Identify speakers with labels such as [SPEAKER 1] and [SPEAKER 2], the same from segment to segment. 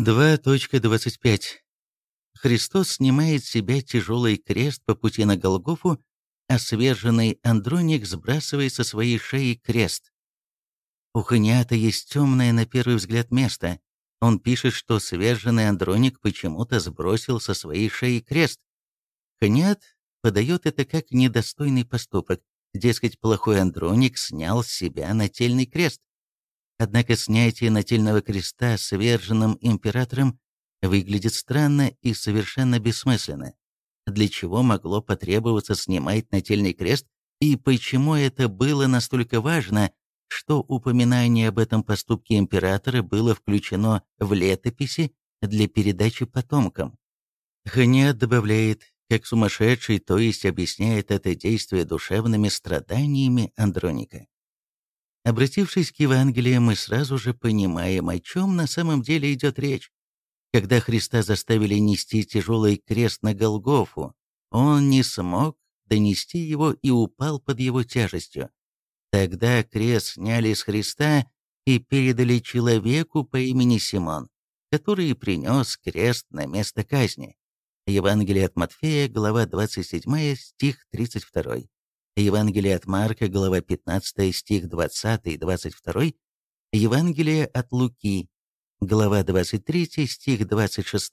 [SPEAKER 1] 2.25. Христос снимает с себя тяжелый крест по пути на Голгофу, а сверженный Андроник сбрасывает со своей шеи крест. У Ханиата есть темное на первый взгляд место. Он пишет, что сверженный Андроник почему-то сбросил со своей шеи крест. Ханиат подает это как недостойный поступок, дескать, плохой Андроник снял с себя нательный крест. Однако снятие нательного креста сверженным императором выглядит странно и совершенно бессмысленно. Для чего могло потребоваться снимать нательный крест, и почему это было настолько важно, что упоминание об этом поступке императора было включено в летописи для передачи потомкам. Ханиат добавляет, как сумасшедший, то есть объясняет это действие душевными страданиями Андроника. Обратившись к Евангелию, мы сразу же понимаем, о чем на самом деле идет речь. Когда Христа заставили нести тяжелый крест на Голгофу, он не смог донести его и упал под его тяжестью. Тогда крест сняли с Христа и передали человеку по имени Симон, который принес крест на место казни. Евангелие от Матфея, глава 27, стих 32. Евангелие от Марка, глава 15, стих 20 и 22, Евангелие от Луки, глава 23, стих 26,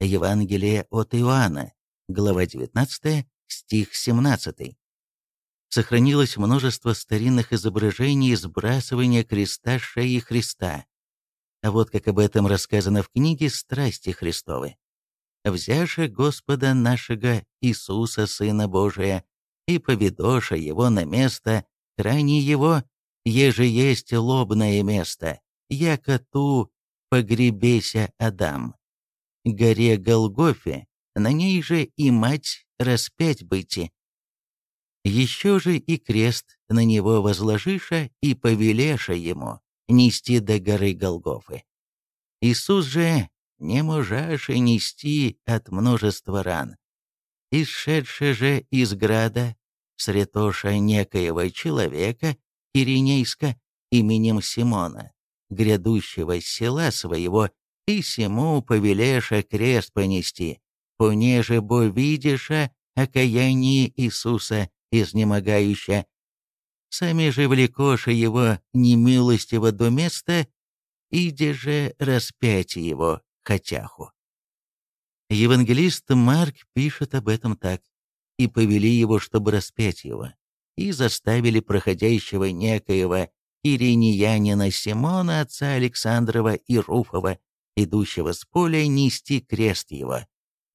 [SPEAKER 1] Евангелие от Иоанна, глава 19, стих 17. Сохранилось множество старинных изображений сбрасывания креста шеи Христа. А вот как об этом рассказано в книге «Страсти Христовы». «Взяше Господа нашего Иисуса, Сына Божия, и поведоша его на место, крайне его, еже есть лобное место, яко ту погребеся Адам. Горе Голгофе, на ней же и мать распять быти. Еще же и крест на него возложиша и повелеша ему нести до горы Голгофы. Иисус же не можаше нести от множества ран, исшедше же из града, сретоша некоего человека, Иринейска, именем Симона, грядущего села своего, и сему повелеша крест понести, понеже бо видиша окаяние Иисуса изнемогающа. Сами же влекоша его немилостиво до места, иде же распять его хотяху. Евангелист Марк пишет об этом так. «И повели его, чтобы распять его, и заставили проходящего некоего иринеянина Симона, отца Александрова и Руфова, идущего с поля, нести крест его,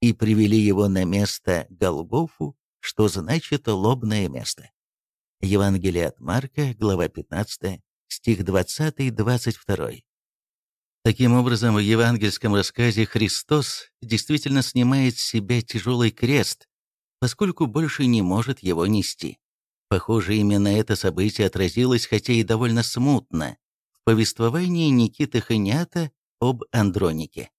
[SPEAKER 1] и привели его на место Голгофу, что значит «лобное место». Евангелие от Марка, глава 15, стих 20-22. Таким образом, в евангельском рассказе Христос действительно снимает с себя тяжелый крест, поскольку больше не может его нести. Похоже, именно это событие отразилось, хотя и довольно смутно, в повествовании Никиты Ханята об Андронике.